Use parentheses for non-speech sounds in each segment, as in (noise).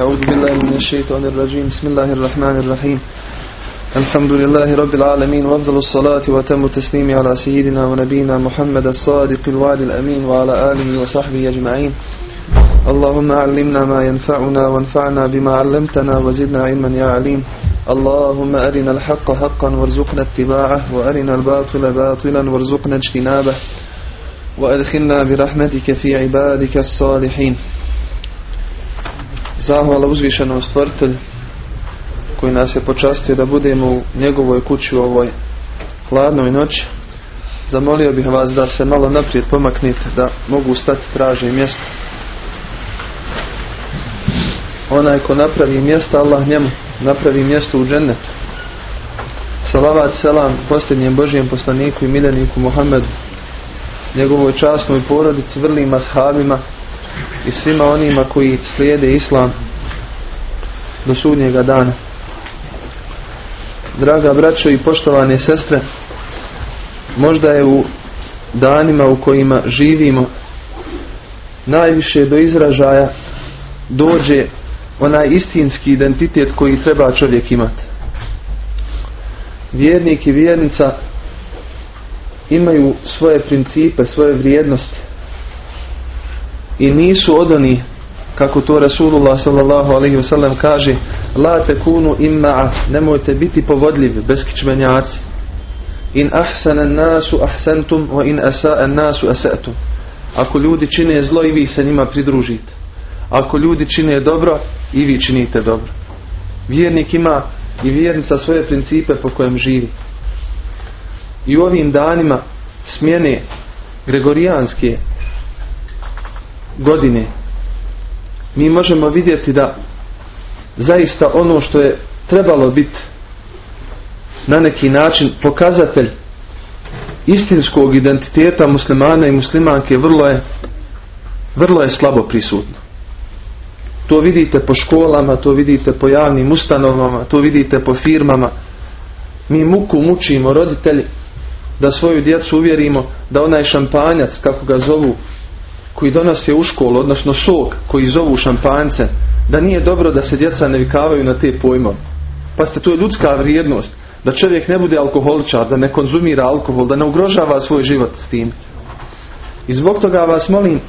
أعوذ بالله من الشيطان الرجيم. بسم الله الرحمن الرحيم. الحمد لله رب العالمين وأفضل الصلاة وتم التسليم على سيدنا ونبينا محمد الصادق الوعد الأمين وعلى آله وصحبه أجمعين. اللهم علمنا ما ينفعنا وانفعنا بما علمتنا وزدنا علما يا عليم. اللهم أرنا الحق حقا وارزقنا اتباعه وأرنا الباطل باطلا وارزقنا اجتنابه وأدخلنا برحمتك في عبادك الصالحين. Zahvala uzvišenom stvrtelju koji nas je počastio da budemo u njegovoj kući u ovoj hladnoj noći. Zamolio bih vas da se malo naprijed pomaknite, da mogu stati traži mjesto. Onaj ko napravi mjesto, Allah njemu napravi mjesto u džennetu. Salavat selam posljednjem Božijem poslaniku i miljeniku Muhammedu, njegovoj časnoj porodici, vrlima sahabima i svima onima koji slijede Islam do sudnjega dana. Draga braćo i poštovane sestre, možda je u danima u kojima živimo najviše do izražaja dođe onaj istinski identitet koji treba čovjek imati. Vjernik i vjernica imaju svoje principe, svoje vrijednosti i nisu od onih kako to Rasulullah sallallahu alaihi wasallam kaže la tekunu imma'a nemojte biti povodljivi beskičmenjaci in ahsana nasu ahsantum wa in asa'a nasu asa'tum ako ljudi čine zlo i vi se njima pridružite. Ako ljudi čine dobro i vi činite dobro. Vjernik ima i vjernica svoje principe po kojem živi. I u ovim danima smjene gregorijanske godine mi možemo vidjeti da zaista ono što je trebalo biti na neki način pokazatelj istinskog identiteta muslimana i muslimanke vrlo je vrlo je slabo prisutno. To vidite po školama, to vidite po javnim ustanovama, to vidite po firmama. Mi muku mučimo roditelji da svoju djecu uvjerimo da onaj šampanjac, kako ga zovu, koji donose u školu, odnosno sok koji zovu šampance, da nije dobro da se djeca ne vikavaju na te pojmove. Pa ste to je ljudska vrijednost. Da čovjek ne bude alkoholičar, da ne konzumira alkohol, da ne ugrožava svoj život s tim. I zbog toga vas molim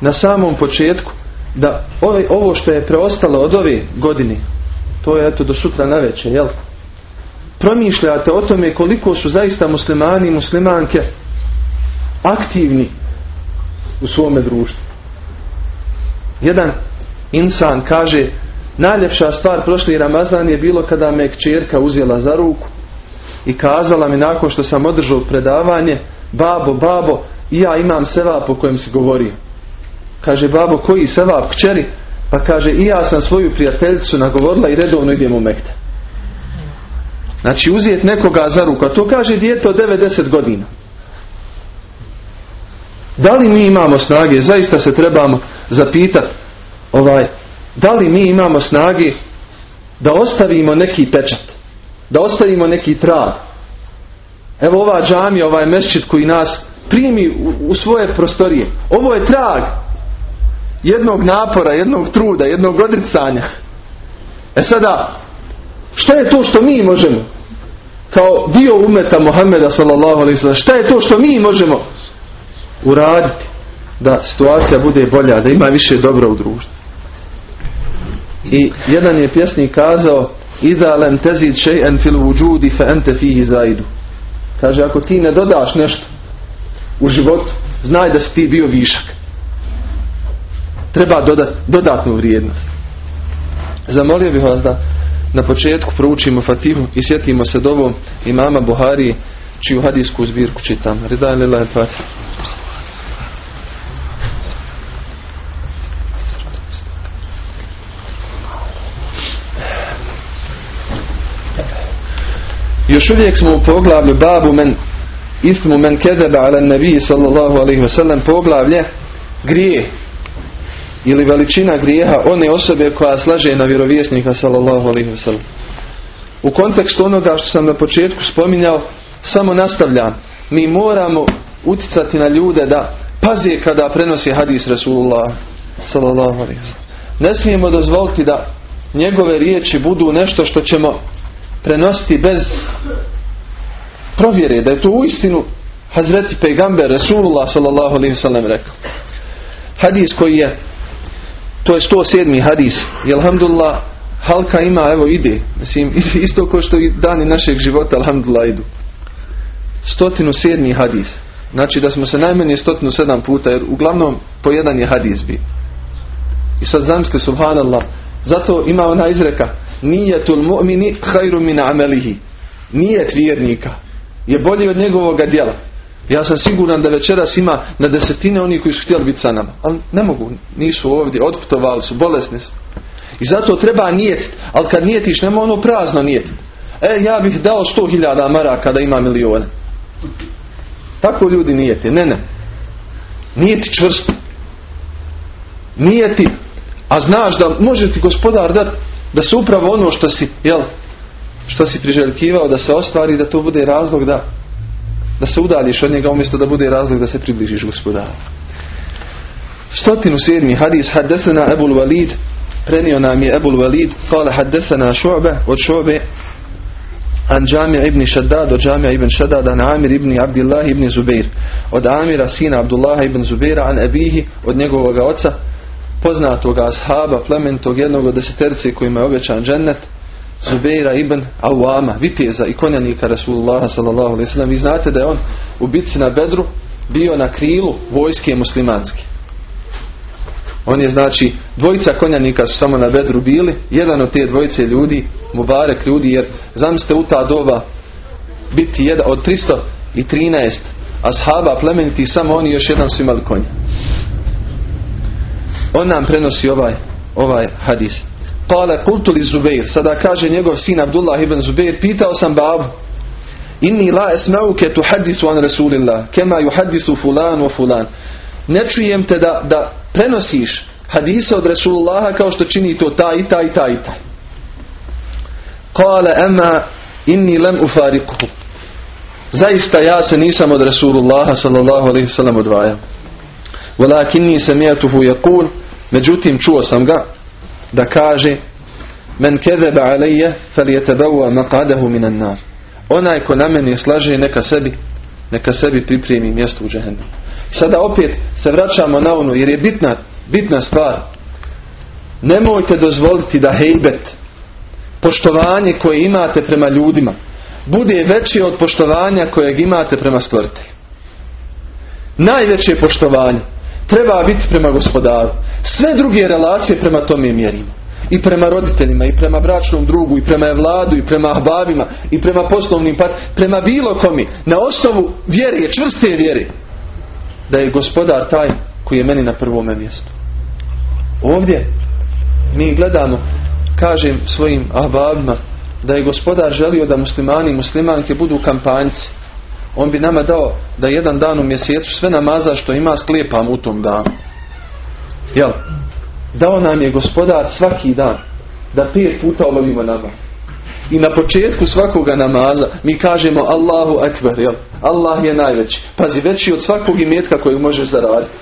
na samom početku da ovo što je preostalo od ove godine, to je eto do sutra na večer, jel? Promišljate o tome koliko su zaista muslimani i muslimanke aktivni u svome društvu. Jedan insan kaže najljepša stvar prošli Ramazan je bilo kada me kćerka uzela za ruku i kazala mi nakon što sam održao predavanje babo, babo, ja imam sevap po kojem si govorio. Kaže babo, koji sevap kćeri? Pa kaže i ja sam svoju prijateljicu nagovorila i redovno idem u Mekte. Znači uzijet nekoga za ruku, a to kaže dijete od 90 godina. Da li mi imamo snage, zaista se trebamo zapitati, ovaj, da li mi imamo snage da ostavimo neki pečat, da ostavimo neki trag. Evo ova džamija, ovaj mešćit koji nas primi u, u svoje prostorije. Ovo je trag jednog napora, jednog truda, jednog odricanja. E sada, šta je to što mi možemo kao dio umeta Muhammeda sallallahu alaihi šta je to što mi možemo uraditi da situacija bude bolja, da ima više dobro u društvu. I jedan je pjesnik kazao Iza lem tezid še'en fil vujudi fe ente fihi zaidu. Kaže, ako ti ne dodaš nešto u životu, znaj da si ti bio višak. Treba dodat, dodatnu vrijednost. Zamolio bih vas da na početku proučimo Fatihu i sjetimo se dovom imama Buharije čiju hadijsku zbirku čitam. Ridaj lillahi Još uvijek smo u poglavlju babu men ismu men kedeba ala nabiji sallallahu alaihi wa sallam poglavlje grije ili veličina grijeha one osobe koja slaže na vjerovjesnika sallallahu alaihi wa sallam. U kontekstu onoga što sam na početku spominjao samo nastavljam. Mi moramo uticati na ljude da paze kada prenosi hadis Rasulullah sallallahu alaihi wa sallam. ne smijemo dozvoliti da njegove riječi budu nešto što ćemo prenositi bez provjere da je to uistinu Hazreti Pejgamber Rasulullah sallallahu alaihi sallam rekao. Hadis koji je to je 107. hadis i alhamdulillah halka ima evo ide mislim (laughs) isto kao što i dani našeg života alhamdulillah idu 107. hadis znači da smo se najmanje 107 puta jer uglavnom po jedan je hadis bi i sad zamislite subhanallah zato ima ona izreka nijetul mu'mini hajru min amelihi nijet vjernika je bolji od njegovog djela ja sam siguran da večeras ima na desetine oni koji su htjeli biti sa nama. Ali ne mogu, nisu ovdje, otputovali su, bolesni su. I zato treba nijetiti. Ali kad nijetiš, nema ono prazno nijetiti. E, ja bih dao sto hiljada maraka da ima milijone. Tako ljudi nijeti. Ne, ne. Nijeti čvrsto. Nijeti. A znaš da može ti gospodar dati da se upravo ono što si, jel, što si priželjkivao da se ostvari, da to bude razlog da da se udaljiš od njega umjesto da bude razlog da se približiš gospodaru. Stotinu sedmi hadis haddesena Ebul Walid prenio nam je Ebul Walid kale haddesena šu'be od šu'be an Džamija ibn Šaddad od Džamija ibn Šaddad an Amir ibn Abdillah ibn Zubair od Amira sina Abdullaha ibn Zubaira an Ebihi od njegovog oca poznatoga ashaba plementog jednog od deseterci kojima je obećan džennet Zubeira ibn Awama, viteza i konjanika Rasulullah sallallahu alaihi. Vi znate da je on u bitci na Bedru bio na krilu vojske muslimanske. On je znači, dvojica konjanika su samo na Bedru bili, jedan od te dvojice ljudi, Mubarek ljudi, jer zamislite u ta doba biti jedan od 313 ashaba plemeniti, samo oni još jedan su imali konja. On nam prenosi ovaj, ovaj hadis. Kale kultu li Zubeir. Sada kaže njegov sin Abdullah ibn Zubeir. Pitao sam babu. Inni la esmauke tu hadisu an Rasulillah. Kema ju hadisu fulan o fulan. Ne čujem te da, da prenosiš hadisa od Rasulullaha kao što čini to taj i taj i taj i taj. Kale ema inni lem ufarikuhu. Zaista ja se nisam od Rasulullaha sallallahu alaihi sallam odvajao. Walakinni samijatuhu jakul. Međutim čuo sam ga da kaže men kezeba alejje fel je maqadahu minan nar. Onaj ko na meni slaže neka sebi neka sebi pripremi mjesto u džehennem. Sada opet se vraćamo na ono jer je bitna, bitna stvar. Nemojte dozvoliti da hejbet poštovanje koje imate prema ljudima bude veće od poštovanja kojeg imate prema stvoritelju. Najveće poštovanje treba biti prema gospodaru. Sve druge relacije prema tome mjerimo. I prema roditeljima, i prema bračnom drugu, i prema vladu, i prema ahbabima, i prema poslovnim pat, prema bilo komi. Na osnovu vjere, čvrste vjere. Da je gospodar taj koji je meni na prvome mjestu. Ovdje mi gledamo, kažem svojim ahbabima, da je gospodar želio da muslimani i muslimanke budu kampanjci on bi nama dao da jedan dan u mjesecu sve namaza što ima sklijepam u tom danu. Jel? Dao nam je gospodar svaki dan da pet puta obavimo namaz. I na početku svakoga namaza mi kažemo Allahu Akbar, jel? Allah je najveći. Pazi, veći od svakog imetka koju možeš zaraditi.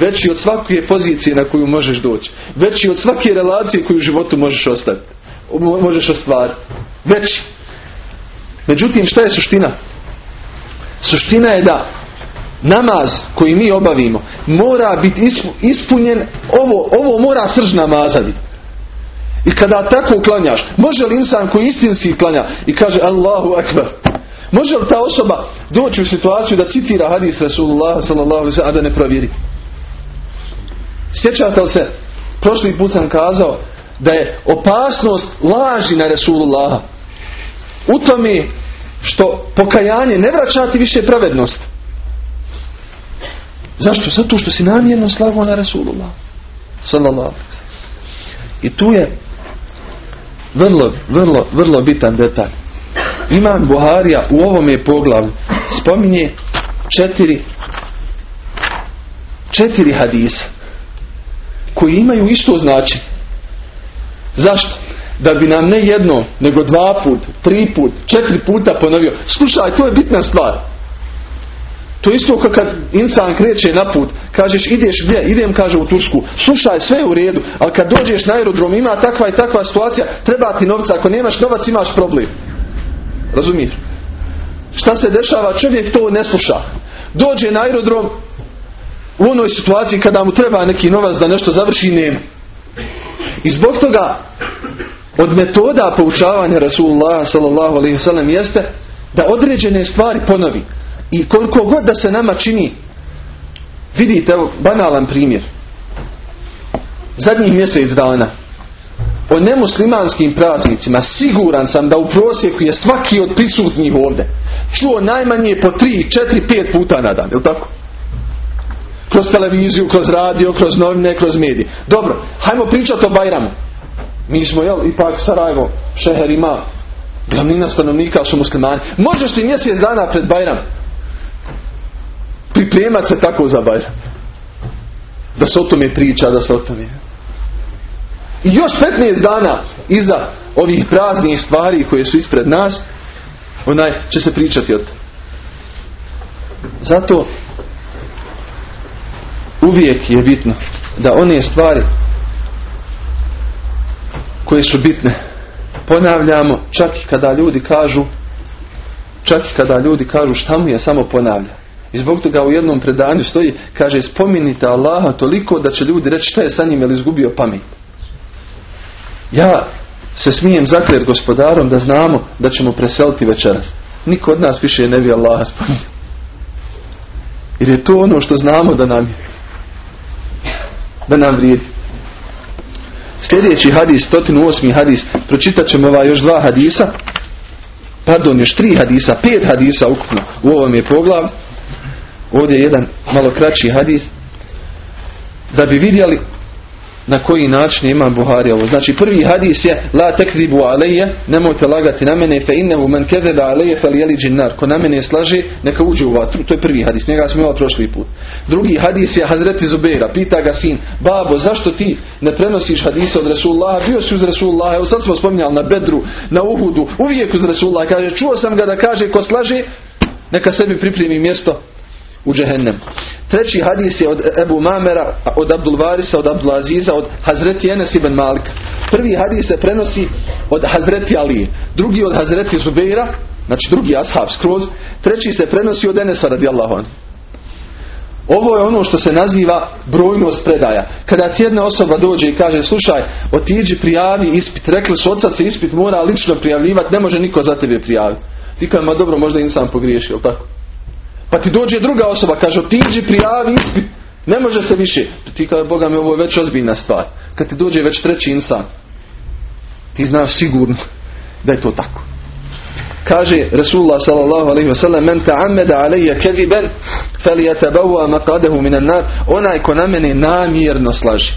Veći od svake pozicije na koju možeš doći. Veći od svake relacije koju u životu možeš ostati. Možeš ostvariti. Veći. Međutim, šta je suština? Suština je da namaz koji mi obavimo mora biti ispunjen, ovo, ovo mora srž namaza biti. I kada tako klanjaš, može li insan koji istinski klanja i kaže Allahu Akbar, može li ta osoba doći u situaciju da citira hadis Rasulullah sallallahu a da ne provjeri? Sjećate se, prošli put sam kazao da je opasnost laži na Rasulullah u tome što pokajanje ne vraća ti više pravednost. Zašto? Zato što si namjerno slagao na Rasulullah. Sallallahu I tu je vrlo, vrlo, vrlo bitan detalj. Imam Buharija u ovom je poglavlju spominje četiri četiri hadisa koji imaju isto značenje. Zašto? Da bi nam ne jedno, nego dva put, tri put, četiri puta ponovio. Slušaj, to je bitna stvar. To isto kao kad insan kreće na put, kažeš ideš gdje, idem kaže u Tursku, slušaj sve je u redu, ali kad dođeš na aerodrom ima takva i takva situacija, treba ti novca, ako nemaš novac imaš problem. Razumiješ? Šta se dešava? Čovjek to ne sluša. Dođe na aerodrom u onoj situaciji kada mu treba neki novac da nešto završi, nema. I zbog toga od metoda poučavanja Rasulullah sallallahu alaihi wasallam jeste da određene stvari ponovi. I koliko god da se nama čini vidite, evo, banalan primjer. Zadnjih mjesec dana o nemuslimanskim praznicima siguran sam da u prosjeku je svaki od prisutnih ovdje čuo najmanje po 3, 4, 5 puta na dan, je tako? Kroz televiziju, kroz radio, kroz novine, kroz medije. Dobro, hajmo pričati o Bajramu. Mi smo, jel, ipak Sarajevo, šeher ima, glavnina stanovnika su muslimani. Možeš li mjesec dana pred Bajram pripremati se tako za Bajram? Da se o tome priča, da se o tome... I još 15 dana iza ovih praznih stvari koje su ispred nas, onaj će se pričati o to. Zato uvijek je bitno da one stvari koje su bitne ponavljamo čak i kada ljudi kažu čak i kada ljudi kažu šta mu je samo ponavlja. I zbog toga u jednom predanju stoji, kaže spominite Allaha toliko da će ljudi reći šta je sa njim ili izgubio pamet. Ja se smijem zakljeti gospodarom da znamo da ćemo preseliti večeras. Niko od nas više ne bi Allaha spominjao. Jer je to ono što znamo da nam je. Da nam vrijedi. Sljedeći hadis, 108. hadis, pročitat ćemo ova još dva hadisa. Pardon, još tri hadisa, pet hadisa ukupno u ovom je poglav. Ovdje je jedan malo kraći hadis. Da bi vidjeli na koji način ima Buhari ovo. Znači prvi hadis je la tekribu aleje, nemojte lagati na mene fe innehu men džinnar. Ko na mene slaže, neka uđe u vatru. To je prvi hadis, njega smo imali prošli put. Drugi hadis je Hazreti Zubeira, pita ga sin, babo zašto ti ne prenosiš hadise od Resulullah, bio si uz Resulullah, evo sad smo spominjali na Bedru, na Uhudu, uvijek uz Resulullah, kaže, čuo sam ga da kaže ko slaže, neka sebi pripremi mjesto u džehennem. Treći hadis je od Ebu Mamera, od Abdul Varisa, od Abdul Aziza, od Hazreti Enes ibn Malika. Prvi hadis se prenosi od Hazreti Ali, drugi od Hazreti Zubeira, znači drugi ashab skroz, treći se prenosi od Enesa radijallahu anhu. Ovo je ono što se naziva brojnost predaja. Kada ti jedna osoba dođe i kaže, slušaj, otiđi prijavi ispit. Rekli su, otac se ispit mora lično prijavljivati, ne može niko za tebe prijaviti. Ti kaže, ma dobro, možda insan pogriješio, tako? Pa ti dođe druga osoba, kaže otiđi, prijavi ispit. Ne može se više. Ti kaže, Boga mi ovo je već ozbiljna stvar. Kad ti dođe već treći insan, ti znaš sigurno da je to tako. Kaže Rasulullah sallallahu alaihi wa sallam men ta'ammeda alaiya kediben felijatabawa maqadahu minan nar onaj ko na mene namjerno slaži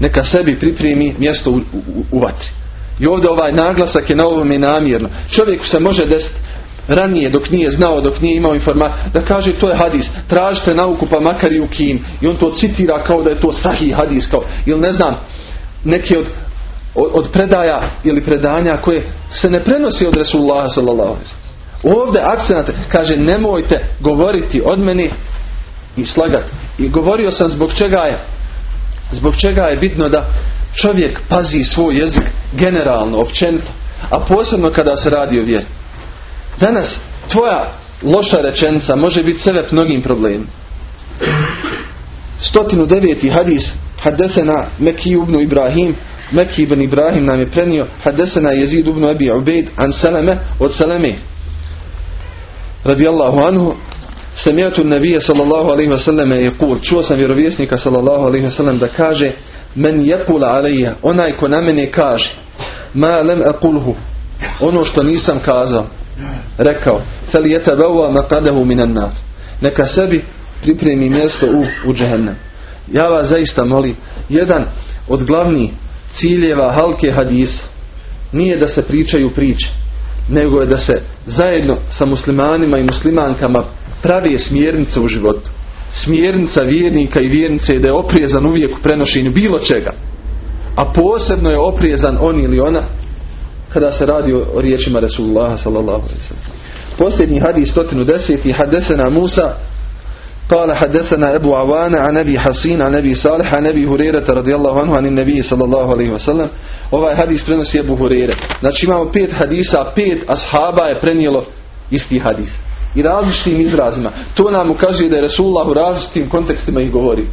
neka sebi pripremi mjesto u, u, u vatri. I ovdje ovaj naglasak je na ovome namjerno. Čovjeku se može desiti ranije dok nije znao, dok nije imao informaciju, da kaže to je hadis, tražite nauku pa makar i u kin. I on to citira kao da je to sahih hadis, kao, ili ne znam, neki od, od, predaja ili predanja koje se ne prenosi od Resulullah sallallahu Ovdje akcenat kaže nemojte govoriti od meni i slagati. I govorio sam zbog čega je zbog čega je bitno da čovjek pazi svoj jezik generalno, općenito, a posebno kada se radi o vjeri. Danas tvoja loša rečenica može biti sebe mnogim problemima. 109. hadis Hadesena Meki ibn Ibrahim Meki ibn Ibrahim nam je prenio Hadesena Jezid ibn Abi Ubejd An Salame od Salame radijallahu anhu Samijetu nabija sallallahu alaihi wa sallam je kul Čuo sam vjerovjesnika sallallahu alaihi wa sallam da kaže Men jekula alaija Onaj ko na mene kaže Ma lem akulhu Ono što nisam kazao rekao فَلْيَتَبَوَا مَقَدَهُ مِنَ النَّارِ Neka sebi pripremi mjesto u, u džehennem. Ja vas zaista molim, jedan od glavnih ciljeva halke hadisa nije da se pričaju priče, nego je da se zajedno sa muslimanima i muslimankama pravi smjernice u životu. Smjernica vjernika i vjernice je da je oprijezan uvijek u prenošenju bilo čega. A posebno je oprijezan on ili ona kada se radi o riječima Rasulullah sallallahu alaihi sallam. Posljednji hadis 110. Hadesena Musa قال حدثنا أبو عوان عن أبي حصين عن أبي صالح عن أبي هريرة رضي الله عنه عن النبي صلى الله عليه وسلم ovaj hadis prenosi Ebu Hurere znači imamo pet hadisa pet ashaba je prenijelo isti hadis i različitim izrazima to nam ukazuje da je Resulullah u različitim kontekstima ih govori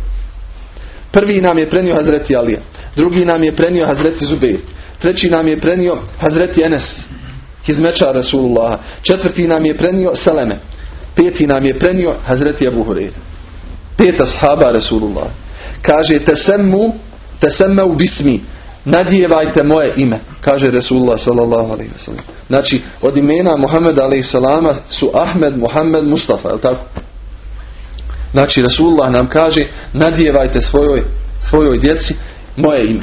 prvi nam je prenio Hazreti Alija drugi nam je prenio Hazreti Zubeir treći nam je prenio Hazreti Enes hizmeča Rasulullah četvrti nam je prenio Seleme Peti nam je prenio Hazreti Abu Hureyre. Pet ashaba Rasulullah. Kaže tesemmu, tesemmu bismi. Nadjevajte moje ime. Kaže Rasulullah sallallahu alaihi wa sallam. Znači od imena Muhammeda alaihi salama su Ahmed, Muhammed, Mustafa. Je tako? Znači Rasulullah nam kaže nadjevajte svojoj, svojoj djeci moje ime.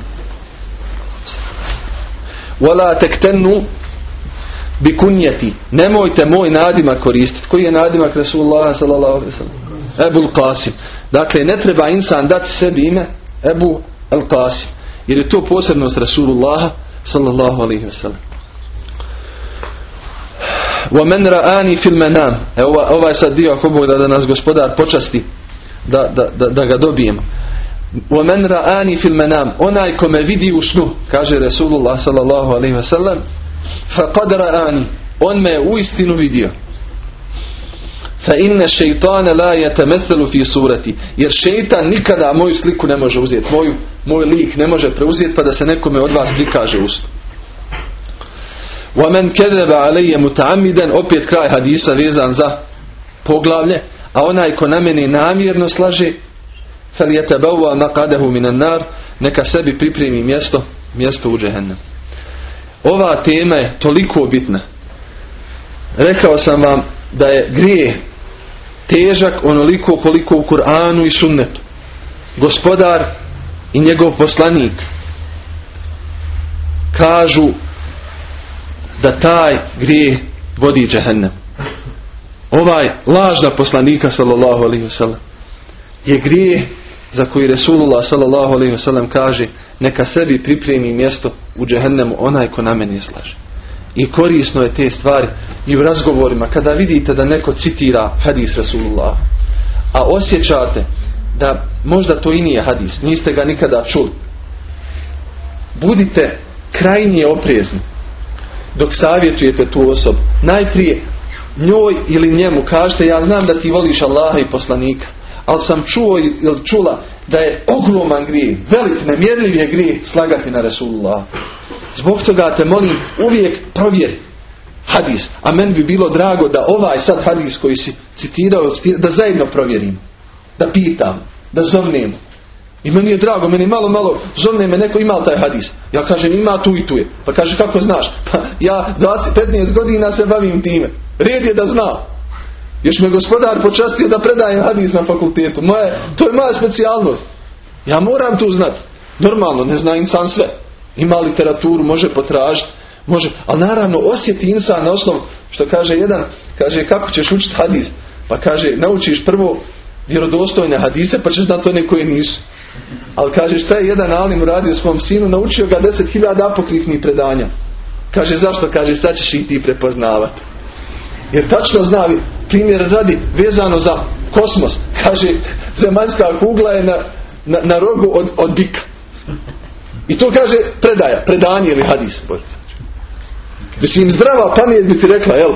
Wala tektennu bi kunjeti. Nemojte moj nadimak koristiti. Koji je nadimak Rasulullah sallallahu alaihi sallam? Ebul Qasim. Dakle, ne treba insan dati sebi ime Ebu Al Qasim. Jer je to posebnost Rasulullah sallallahu alaihi sallam. وَمَنْ رَآنِ فِي الْمَنَامِ e, Ovaj sad dio ako Bog da, da nas gospodar počasti da, da, da, da ga dobijemo. وَمَنْ رَآنِ فِي الْمَنَامِ Onaj ko me vidi u snu, kaže Rasulullah sallallahu alaihi wa sallam, فَقَدْ رَآنِ On me je u istinu vidio. فَإِنَّ شَيْطَانَ لَا يَتَمَثَلُ فِي surati Jer šeitan nikada moju sliku ne može uzeti. Moju, moj lik ne može preuzeti pa da se nekome od vas prikaže ustu. وَمَنْ كَذَبَ عَلَيَّ مُتَعَمِّدًا Opet kraj hadisa vezan za poglavlje. A onaj ko na mene namjerno slaže فَلْيَتَبَوَّ مَقَدَهُ مِنَ النَّارِ Neka sebi pripremi mjesto, mjesto u džehennem. Ova tema je toliko bitna. Rekao sam vam da je grije težak onoliko koliko u Kur'anu i sunnetu. Gospodar i njegov poslanik kažu da taj grije vodi džehennem. Ovaj lažna poslanika sallallahu alaihi wasallam je grije za koji Resulullah sallallahu alaihi wasallam kaže neka sebi pripremi mjesto u džehennemu onaj ko na meni slaže. I korisno je te stvari i u razgovorima kada vidite da neko citira hadis Rasulullah a osjećate da možda to i nije hadis, niste ga nikada čuli. Budite krajnije oprezni dok savjetujete tu osobu. Najprije njoj ili njemu kažete ja znam da ti voliš Allaha i poslanika ali sam čuo ili čula da je ogroman grijeh, velik, nemjerljiv je grijeh slagati na Resulullah. Zbog toga te molim uvijek provjeri hadis. A meni bi bilo drago da ovaj sad hadis koji si citirao, da zajedno provjerim. Da pitam, da zovnem. I meni je drago, meni malo, malo zovne me neko ima taj hadis. Ja kažem ima tu i tu je. Pa kaže kako znaš? Pa ja 20, 15 godina se bavim time. Red je da znam. Još me gospodar počastio da predajem hadis na fakultetu. Moje, to je moja specijalnost. Ja moram tu znati. Normalno, ne zna insan sve. Ima literaturu, može potražiti. Može, ali naravno osjeti insan na osnovu, što kaže jedan, kaže kako ćeš učiti hadis. Pa kaže, naučiš prvo vjerodostojne hadise, pa ćeš znati one koje nisu. Ali kaže, šta je jedan alim uradio svom sinu, naučio ga deset hiljada apokrifnih predanja. Kaže, zašto? Kaže, sad ćeš ih ti prepoznavati. Jer tačno zna, primjer radi vezano za kosmos. Kaže, zemaljska kugla je na, na, na rogu od, od bika. I to kaže predaja, predanje ili hadis. Mislim, zdrava pamet bi ti rekla, jel?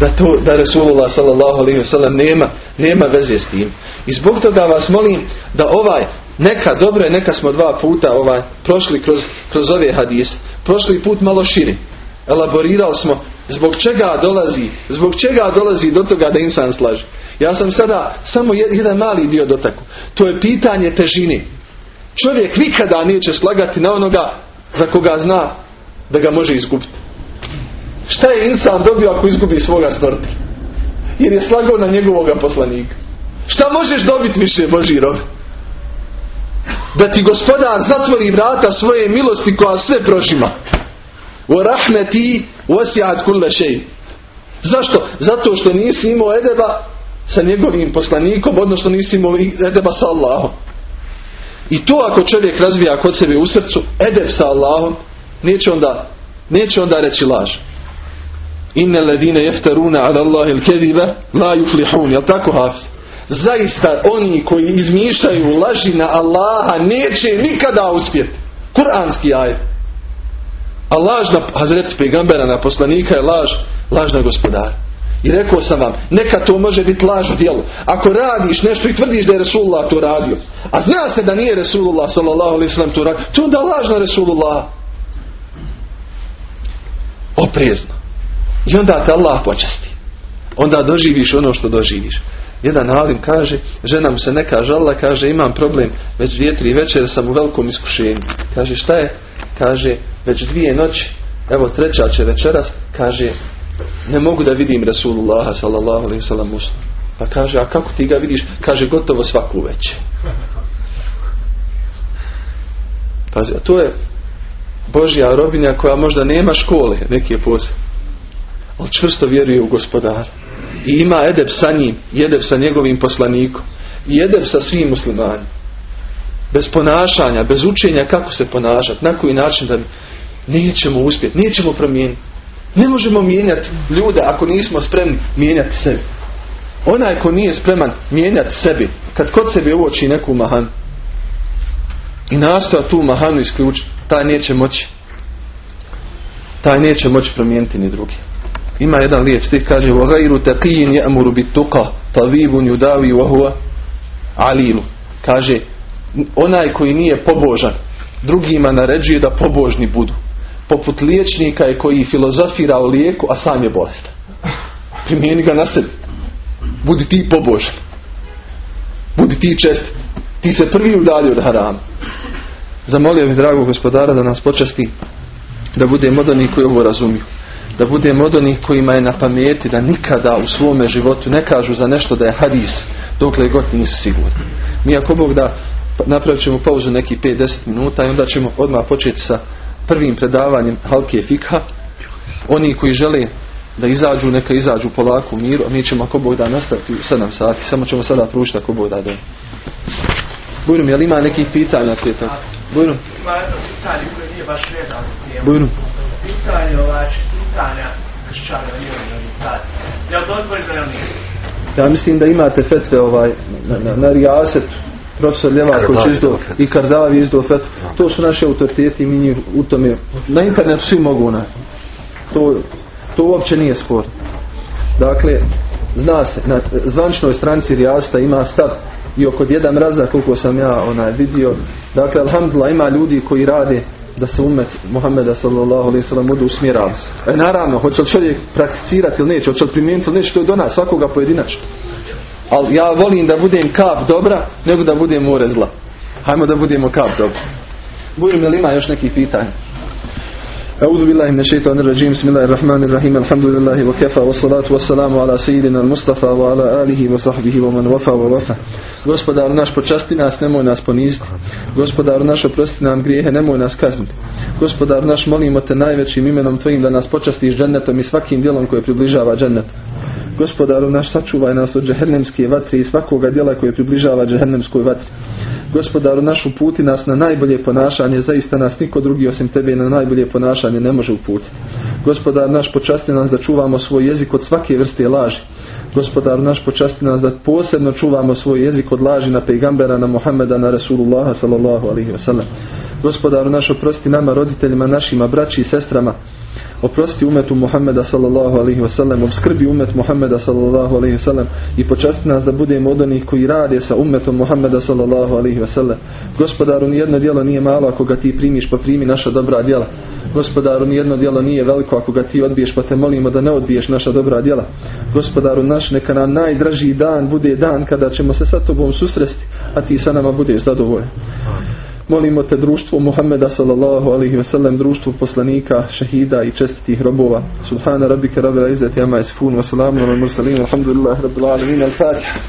Da to, da Resulullah sallallahu alaihi wasallam nema, nema veze s tim. I zbog toga vas molim da ovaj, neka, dobro je, neka smo dva puta ovaj, prošli kroz, kroz ove hadise. Prošli put malo širi. Elaborirali smo Zbog čega dolazi? Zbog čega dolazi do toga da insan slaže? Ja sam sada samo jedan mali dio dotaku. To je pitanje težine. Čovjek nikada neće slagati na onoga za koga zna da ga može izgubiti. Šta je insan dobio ako izgubi svoga smrti? Jer je slagao na njegovoga poslanika. Šta možeš dobiti više Boži rob? Da ti gospodar zatvori vrata svoje milosti koja sve prožima. وَرَحْمَتِي وَسِعَتْ كُلَّ شَيْءٍ Zašto? Zato što nisi imao edeba sa njegovim poslanikom, odnosno nisi imao edeba sa Allahom. I to ako čovjek razvija kod sebe u srcu edeb sa Allahom, neće onda, neće onda reći laž. Inne ledine jeftaruna ala Allahi il-kediba la yuflihun. Jel tako Hafiz? Zaista oni koji izmišljaju laži na Allaha neće nikada uspjeti. Kur'anski ajet. A laž na Hazreti na poslanika je laž, laž na gospodara. I rekao sam vam, neka to može biti laž u djelu. Ako radiš nešto i tvrdiš da je Resulullah to radio, a zna se da nije Resulullah sallallahu alaihi sallam to radio, to onda laž na Resulullah. Oprezno. I onda te Allah počasti. Onda doživiš ono što doživiš. Jedan alim kaže, žena mu se neka žala, kaže imam problem, već dvije, tri večer sam u velikom iskušenju. Kaže šta je? Kaže, već dvije noći, evo treća će večeras, kaže, ne mogu da vidim Rasulullaha sallallahu alaihi sallam Pa kaže, a kako ti ga vidiš? Kaže, gotovo svaku već. Pazi, a to je Božja robinja koja možda nema škole, neki je posao. Ali čvrsto vjeruje u gospodara. I ima edeb sa njim, jedeb sa njegovim poslanikom. I edeb sa svim muslimanima. Bez ponašanja, bez učenja kako se ponašati, na koji način da nećemo uspjeti, nećemo promijeniti. Ne možemo mijenjati ljude ako nismo spremni mijenjati sebi. Onaj ko nije spreman mijenjati sebi, kad kod sebi uoči neku mahanu i nastoja tu mahanu isključiti, taj neće moći. Taj neće moći promijeniti ni drugi. Ima jedan lijep stih, kaže وَغَيْرُ تَقِيِنْ يَأْمُرُ بِتُقَ طَوِيبٌ يُدَاوِ وَهُوَ alilu. Kaže, onaj koji nije pobožan, drugima naređuje da pobožni budu poput je koji filozofira o lijeku, a sam je bolestan. Primijeni ga na sebi. Budi ti pobožan. Budi ti čest. Ti se prvi udalji od harama. Zamolio bih dragog gospodara da nas počasti da budemo od onih koji ovo razumiju. Da budemo od onih kojima je na pameti da nikada u svome životu ne kažu za nešto da je hadis dokle god nisu sigurni. Mi ako Bog da napravit ćemo pauzu neki 5-10 minuta i onda ćemo odmah početi sa prvim predavanjem halke fikha. Oni koji žele da izađu, neka izađu polako u miru, a mi ćemo ako Bog da nastaviti u 7 sati. Samo ćemo sada pružiti ako Bog da da. Bujrum, je li ima nekih pitanja prije toga? Bujrum? Ima jedno pitanje koje nije baš vezano tijelu. Bujrum? Pitanje ovaj, pitanja kršćana, nije Je li dozvoljeno ili nije? Ja mislim da imate fetve ovaj, na, na, na rijasetu profesor Ljevaković izdo i Kardavi izdo fet. To su naši autoriteti i mi njih u tome. Na internetu svi mogu na. To, to uopće nije spor. Dakle, zna se, na zvančnoj stranci Rijasta ima stav i oko jedan raza koliko sam ja onaj vidio. Dakle, alhamdulillah ima ljudi koji rade da se umet Muhammeda sallallahu alaihi sallam budu usmjerali. E naravno, hoće li čovjek prakticirati ili neće, hoće li primijeniti ili neće, to je do nas, svakoga pojedinačno Ali ja volim da budem kap dobra, nego da budem more zla. Hajmo da budemo kap dobra. Budem li ima još nekih pitanja? أعوذ بالله من الشيطان الرجيم بسم الله الرحمن الرحيم الحمد لله وكفى والصلاة والسلام على سيدنا المصطفى وعلى آله وصحبه ومن وفى ووفى Gospodaru naš počasti nas, nemoj nas poniziti. Gospodaru naš oprosti nam grijehe, nemoj nas kazniti. Gospodaru naš molimo te najvećim imenom Tvojim da nas počastiš džennetom i svakim djelom koje približava džennetu. Gospodaru naš sačuvaj nas od džehennemske vatre i svakoga djela koje približava džehennemskoj vatri. Gospodaru naš uputi nas na najbolje ponašanje, zaista nas niko drugi osim tebe na najbolje ponašanje ne može uputiti. Gospodar naš počasti nas da čuvamo svoj jezik od svake vrste laži. Gospodar naš počasti nas da posebno čuvamo svoj jezik od laži na pejgambera, na Muhammeda, na Rasulullaha sallallahu alaihi wasallam. Gospodaru naš oprosti nama, roditeljima, našima, braći i sestrama, oprosti umetu Muhammeda sallallahu alaihi wasallam, obskrbi umet Muhammeda sallallahu alaihi wasallam i počasti nas da budemo od onih koji rade sa umetom Muhammeda sallallahu alaihi wasallam. Gospodaru, nijedno djelo nije malo ako ga ti primiš pa primi naša dobra djela. Gospodaru, nijedno djelo nije veliko ako ga ti odbiješ pa te molimo da ne odbiješ naša dobra djela. Gospodaru naš, neka nam najdraži dan bude dan kada ćemo se sa tobom susresti, a ti sa nama budeš zadovoljan. Molimo te društvo Muhammeda sallallahu alaihi ve sellem, društvo poslanika, šehida i čestitih robova. Subhana rabbika rabbil izzati amma yasifun wa salamun alal mursalin. Alhamdulillah rabbil alamin. Al-Fatiha.